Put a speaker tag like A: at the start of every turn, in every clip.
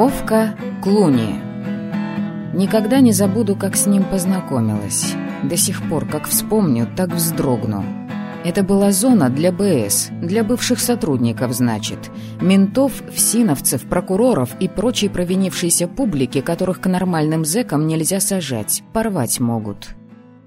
A: Вовка Клуни. Никогда не забуду, как с ним познакомилась. До сих пор, как вспомню, так вздрогну. Это была зона для БС, для бывших сотрудников, значит. Ментов, всиновцев, прокуроров и прочей провинившейся публики, которых к нормальным зэкам нельзя сажать, порвать могут.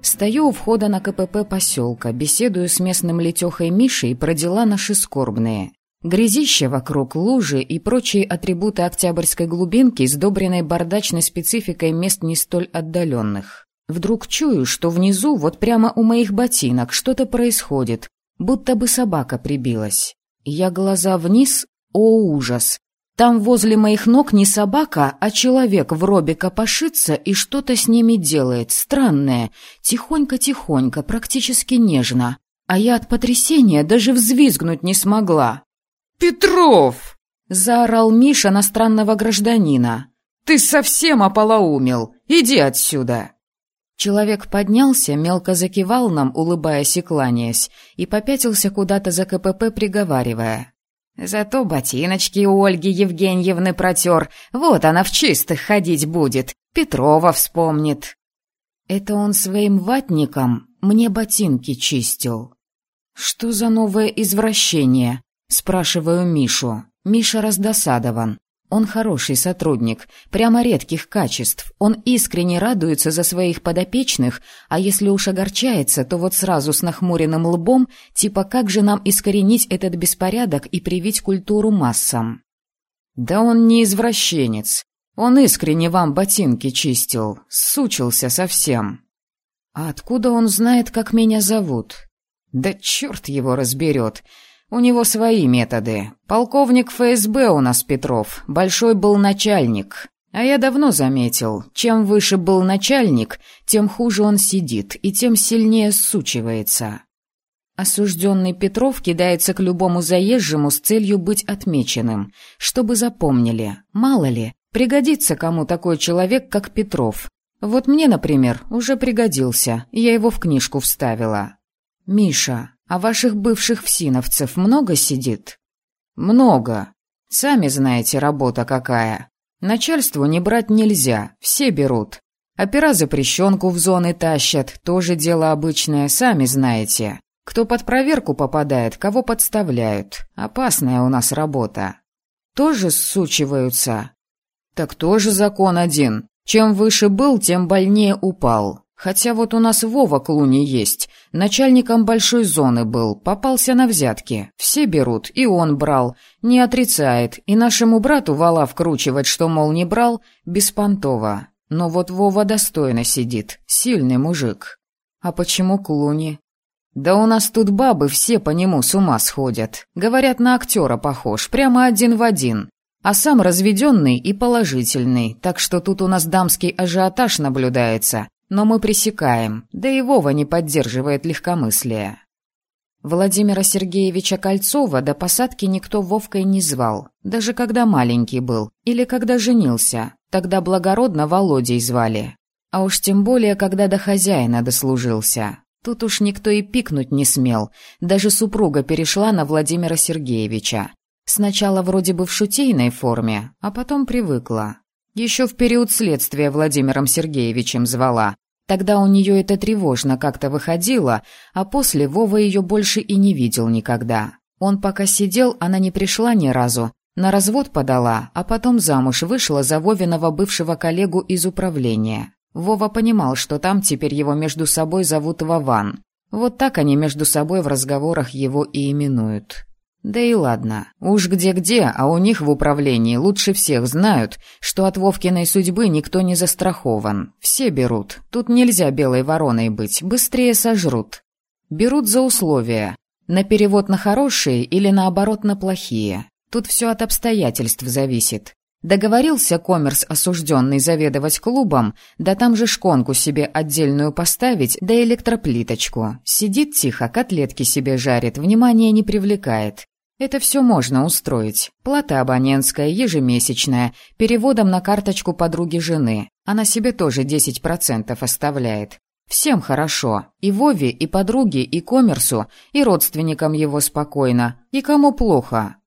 A: Стою у входа на КПП поселка, беседую с местным летехой Мишей про дела наши скорбные. Грязище вокруг, лужи и прочие атрибуты октябрьской глубинки, сдобренной бардачной спецификой мест не столь отдаленных. Вдруг чую, что внизу, вот прямо у моих ботинок, что-то происходит, будто бы собака прибилась. Я глаза вниз, о ужас! Там возле моих ног не собака, а человек в робе копошится и что-то с ними делает, странное, тихонько-тихонько, практически нежно. А я от потрясения даже взвизгнуть не смогла.
B: «Петров!»
A: — заорал Миша на странного гражданина.
B: «Ты совсем ополоумел! Иди отсюда!»
A: Человек поднялся, мелко закивал нам, улыбаясь и кланяясь, и попятился куда-то за КПП, приговаривая. «Зато ботиночки у Ольги Евгеньевны протер. Вот она в чистых ходить будет. Петрова вспомнит». Это он своим ватником мне ботинки чистил. Что за новое извращение? Спрашиваю Мишу. Миша раздосадован. Он хороший сотрудник, прямо редких качеств. Он искренне радуется за своих подопечных, а если уж огорчается, то вот сразу с нахмуренным лбом, типа как же нам искоренить этот беспорядок и привить культуру массам. Да он не извращенец. Он искренне вам ботинки чистил, сучился совсем. А откуда он знает, как меня зовут? Да черт его разберет. У него свои методы. Полковник ФСБ у нас Петров, большой был начальник. А я давно заметил, чем выше был начальник, тем хуже он сидит и тем сильнее сучивается. Осужденный Петров кидается к любому заезжему с целью быть отмеченным, чтобы запомнили, мало ли, пригодится кому такой человек, как Петров. Вот мне, например, уже пригодился, я его в книжку вставила. «Миша, а ваших бывших всиновцев много сидит?» «Много. Сами знаете, работа какая. Начальству не брать нельзя, все берут. Опера запрещенку в зоны тащат, тоже дело обычное, сами знаете. Кто под проверку попадает, кого подставляют. Опасная у нас работа. Тоже ссучиваются? Так тоже закон один. Чем выше был, тем больнее упал. Хотя вот у нас Вова Клуни есть, начальником большой зоны был, попался на взятки. Все берут, и он брал, не отрицает, и нашему брату вала вкручивать, что, мол, не брал, беспонтово. Но вот Вова достойно сидит, сильный мужик. А почему Клуни? Да у нас тут бабы все по нему с ума сходят. Говорят, на актера похож, прямо один в один. А сам разведенный и положительный, так что тут у нас дамский ажиотаж наблюдается, но мы пресекаем, да и Вова не поддерживает легкомыслие. Владимира Сергеевича Кольцова до посадки никто Вовкой не звал, даже когда маленький был, или когда женился, тогда благородно Володей звали. А уж тем более, когда до хозяина дослужился. Тут уж никто и пикнуть не смел, даже супруга перешла на Владимира Сергеевича. Сначала вроде бы в шутейной форме, а потом привыкла. Еще в период следствия Владимиром Сергеевичем звала, Тогда у нее это тревожно как-то выходило, а после Вова ее больше и не видел никогда. Он пока сидел, она не пришла ни разу. На развод подала, а потом замуж вышла за Вовиного бывшего коллегу из управления. Вова понимал, что там теперь его между собой зовут Вован. Вот так они между собой в разговорах его и именуют. Да и ладно. Уж где-где, а у них в управлении лучше всех знают, что от Вовкиной судьбы никто не застрахован. Все берут. Тут нельзя белой вороной быть, быстрее сожрут. Берут за условия. На перевод на хорошие или наоборот на плохие. Тут все от обстоятельств зависит. Договорился коммерс осужденный заведовать клубом, да там же шконку себе отдельную поставить, да электроплиточку. Сидит тихо, котлетки себе жарит, внимания не привлекает. Это все можно устроить. Плата абонентская, ежемесячная, переводом на карточку подруги жены. Она себе тоже 10% оставляет. Всем хорошо. И Вове, и подруге, и коммерсу, и родственникам его спокойно. И кому плохо.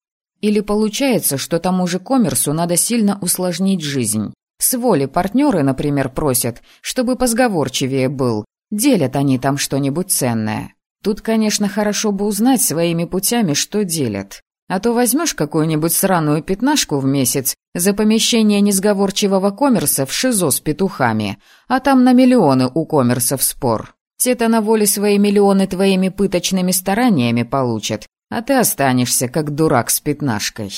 A: Или получается, что тому же коммерсу надо сильно усложнить жизнь. С воли партнеры, например, просят, чтобы позговорчивее был. Делят они там что-нибудь ценное. Тут, конечно, хорошо бы узнать своими путями, что делят. А то возьмешь какую-нибудь сраную пятнашку в месяц за помещение несговорчивого коммерса в ШИЗО с петухами, а там на миллионы у коммерсов спор. Те-то на воле свои миллионы твоими пыточными стараниями получат, а ты останешься как дурак с пятнашкой.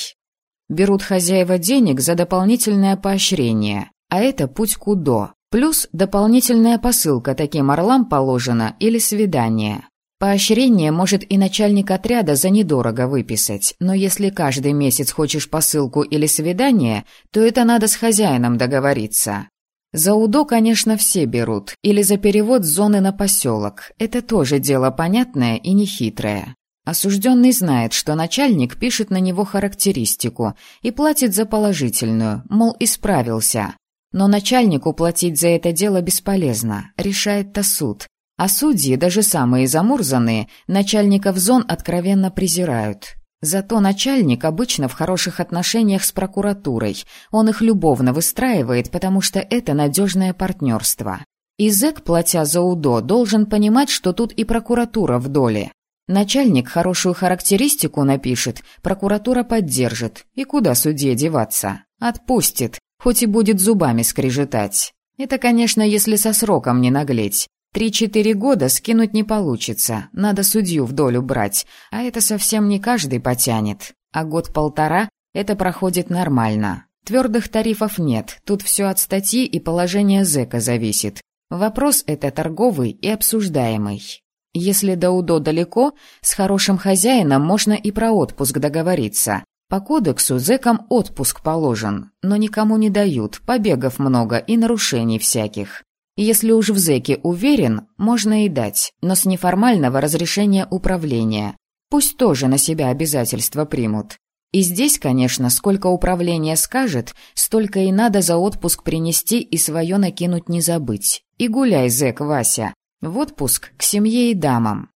A: Берут хозяева денег за дополнительное поощрение, а это путь кудо. Плюс дополнительная посылка таким орлам положена или свидание. Поощрение может и начальник отряда за недорого выписать, но если каждый месяц хочешь посылку или свидание, то это надо с хозяином договориться. За УДО, конечно, все берут, или за перевод с зоны на поселок. Это тоже дело понятное и нехитрое. Осужденный знает, что начальник пишет на него характеристику и платит за положительную, мол, исправился. Но начальнику платить за это дело бесполезно, решает-то суд, а судьи, даже самые замурзанные, начальников зон откровенно презирают. Зато начальник обычно в хороших отношениях с прокуратурой. Он их любовно выстраивает, потому что это надежное партнерство. И зэк, платя за УДО, должен понимать, что тут и прокуратура в доле. Начальник хорошую характеристику напишет, прокуратура поддержит. И куда судье деваться? Отпустит, хоть и будет зубами скрежетать. Это, конечно, если со сроком не наглеть. Три-четыре года скинуть не получится, надо судью в долю брать, а это совсем не каждый потянет. А год-полтора это проходит нормально. Твердых тарифов нет, тут все от статьи и положения зэка зависит. Вопрос это торговый и обсуждаемый. Если до УДО далеко, с хорошим хозяином можно и про отпуск договориться. По кодексу зэкам отпуск положен, но никому не дают, побегов много и нарушений всяких. Если уж в зэке уверен, можно и дать, но с неформального разрешения управления. Пусть тоже на себя обязательства примут. И здесь, конечно, сколько управление скажет, столько и надо за отпуск принести и свое накинуть не забыть. И гуляй, зэк Вася, в отпуск к семье и дамам.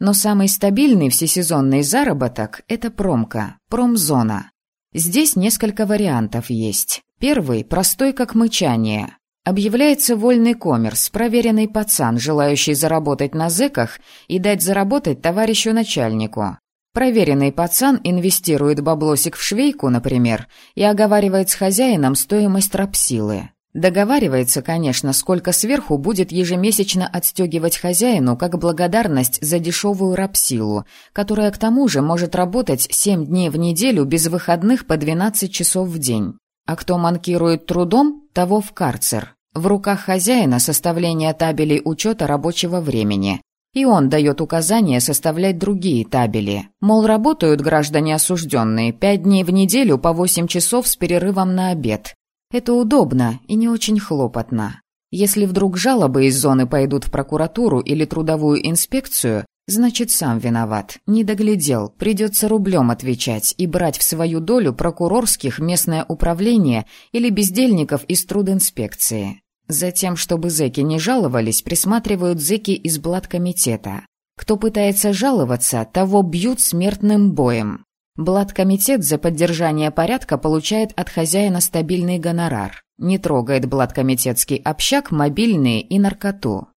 A: Но самый стабильный всесезонный заработок – это промка, промзона. Здесь несколько вариантов есть. Первый – простой как мычание. Объявляется вольный коммерс, проверенный пацан, желающий заработать на зэках и дать заработать товарищу начальнику. Проверенный пацан инвестирует баблосик в швейку, например, и оговаривает с хозяином стоимость рабсилы. Договаривается, конечно, сколько сверху будет ежемесячно отстегивать хозяину как благодарность за дешевую рабсилу, которая к тому же может работать 7 дней в неделю без выходных по 12 часов в день. А кто манкирует трудом, того в карцер. В руках хозяина составление табелей учета рабочего времени. И он дает указание составлять другие табели. Мол, работают граждане осужденные пять дней в неделю по восемь часов с перерывом на обед. Это удобно и не очень хлопотно. Если вдруг жалобы из зоны пойдут в прокуратуру или трудовую инспекцию, значит, сам виноват. Не доглядел, придется рублем отвечать и брать в свою долю прокурорских местное управление или бездельников из трудинспекции. Затем, чтобы зэки не жаловались, присматривают зэки из блаткомитета. Кто пытается жаловаться, того бьют смертным боем. Блаткомитет за поддержание порядка получает от хозяина стабильный гонорар. Не трогает блаткомитетский общак, мобильные и наркоту.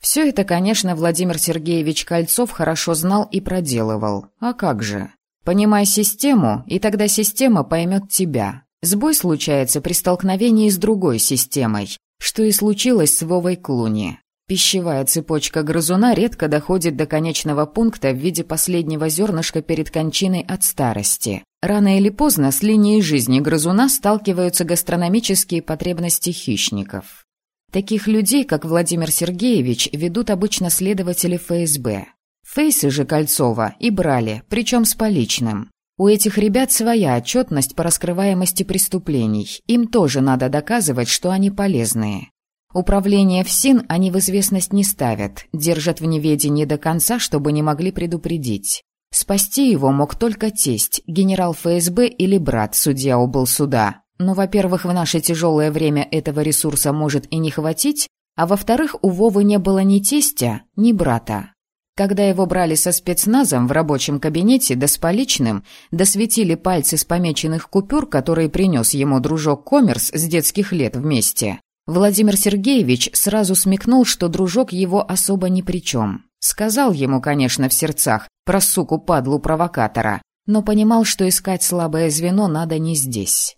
A: Все это, конечно, Владимир Сергеевич Кольцов хорошо знал и проделывал. А как же? Понимай систему, и тогда система поймет тебя. Сбой случается при столкновении с другой системой, что и случилось с Вовой Клуни. Пищевая цепочка грызуна редко доходит до конечного пункта в виде последнего зернышка перед кончиной от старости. Рано или поздно с линией жизни грызуна сталкиваются гастрономические потребности хищников. Таких людей, как Владимир Сергеевич, ведут обычно следователи ФСБ. Фейсы же Кольцова и брали, причем с поличным. У этих ребят своя отчетность по раскрываемости преступлений. Им тоже надо доказывать, что они полезные. Управление ФСИН они в известность не ставят, держат в неведении до конца, чтобы не могли предупредить. Спасти его мог только тесть, генерал ФСБ или брат, судья суда. Но, во-первых, в наше тяжелое время этого ресурса может и не хватить, а во-вторых, у Вовы не было ни тестя, ни брата. Когда его брали со спецназом в рабочем кабинете, да с поличным, досветили пальцы с помеченных купюр, которые принес ему дружок Коммерс с детских лет вместе, Владимир Сергеевич сразу смекнул, что дружок его особо ни при чем. Сказал ему, конечно, в сердцах про суку-падлу-провокатора, но понимал, что искать слабое звено надо не здесь.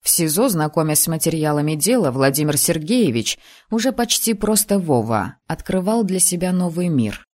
A: В СИЗО, знакомясь с материалами дела, Владимир Сергеевич, уже почти просто Вова, открывал для себя новый мир.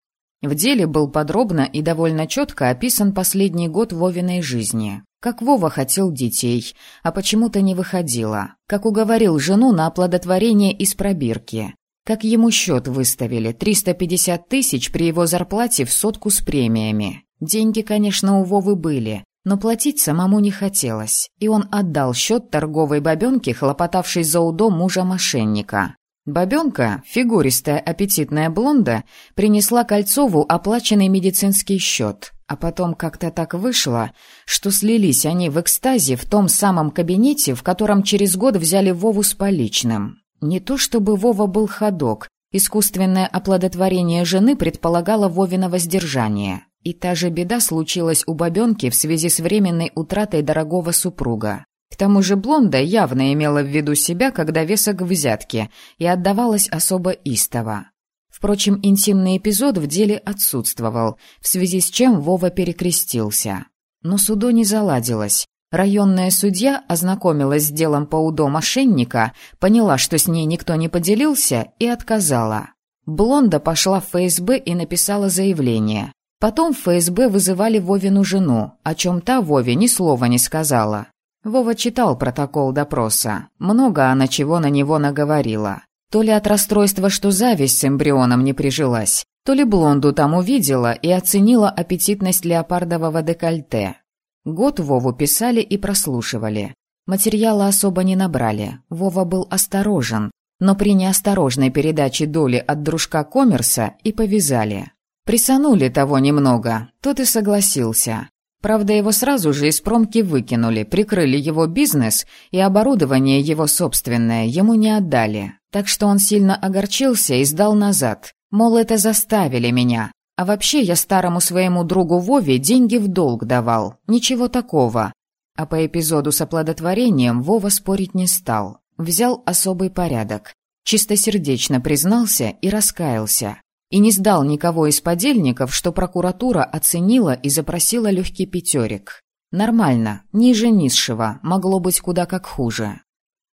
A: В деле был подробно и довольно четко описан последний год Вовиной жизни. Как Вова хотел детей, а почему-то не выходило. Как уговорил жену на оплодотворение из пробирки. Как ему счет выставили – 350 тысяч при его зарплате в сотку с премиями. Деньги, конечно, у Вовы были, но платить самому не хотелось, и он отдал счет торговой бабенке, хлопотавшей за УДО мужа-мошенника. Бабенка, фигуристая аппетитная блонда, принесла Кольцову оплаченный медицинский счет, а потом как-то так вышло, что слились они в экстазе в том самом кабинете, в котором через год взяли Вову с поличным. Не то чтобы Вова был ходок, искусственное оплодотворение жены предполагало Вовино воздержание. И та же беда случилась у бабенки в связи с временной утратой дорогого супруга. К тому же Блонда явно имела в виду себя, когда весок взятки, и отдавалась особо истово. Впрочем, интимный эпизод в деле отсутствовал, в связи с чем Вова перекрестился. Но судо не заладилось. Районная судья ознакомилась с делом по УДО мошенника, поняла, что с ней никто не поделился, и отказала. Блонда пошла в ФСБ и написала заявление. Потом в ФСБ вызывали Вовину жену, о чем та Вове ни слова не сказала. Вова читал протокол допроса. Много она чего на него наговорила. То ли от расстройства, что зависть с эмбрионом не прижилась, то ли блонду там увидела и оценила аппетитность леопардового декольте. Год Вову писали и прослушивали. Материала особо не набрали. Вова был осторожен, но при неосторожной передаче доли от дружка Коммерса и повязали. Присанули того немного, тот и согласился. Правда, его сразу же из промки выкинули, прикрыли его бизнес, и оборудование его собственное ему не отдали. Так что он сильно огорчился и сдал назад. Мол, это заставили меня. А вообще я старому своему другу Вове деньги в долг давал. Ничего такого. А по эпизоду с оплодотворением Вова спорить не стал. Взял особый порядок. Чистосердечно признался и раскаялся и не сдал никого из подельников, что прокуратура оценила и запросила легкий пятерик. Нормально, ниже низшего, могло быть куда как хуже.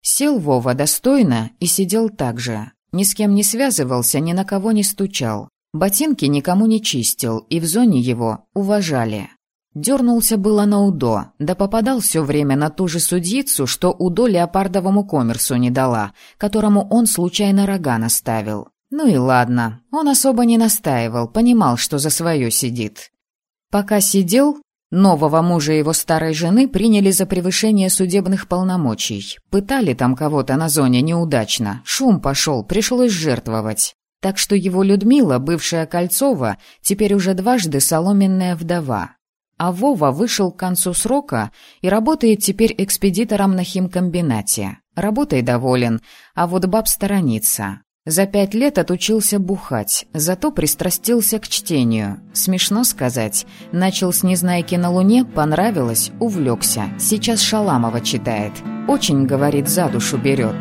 A: Сел Вова достойно и сидел так же. Ни с кем не связывался, ни на кого не стучал. Ботинки никому не чистил, и в зоне его уважали. Дернулся было на УДО, да попадал все время на ту же судьицу, что УДО леопардовому коммерсу не дала, которому он случайно рога наставил. Ну и ладно, он особо не настаивал, понимал, что за свое сидит. Пока сидел, нового мужа его старой жены приняли за превышение судебных полномочий. Пытали там кого-то на зоне неудачно, шум пошел, пришлось жертвовать. Так что его Людмила, бывшая Кольцова, теперь уже дважды соломенная вдова. А Вова вышел к концу срока и работает теперь экспедитором на химкомбинате. Работой доволен, а вот баб сторонится. За пять лет отучился бухать, зато пристрастился к чтению. Смешно сказать. Начал с «Незнайки на Луне», понравилось, увлекся. Сейчас Шаламова читает. Очень, говорит, за душу берет.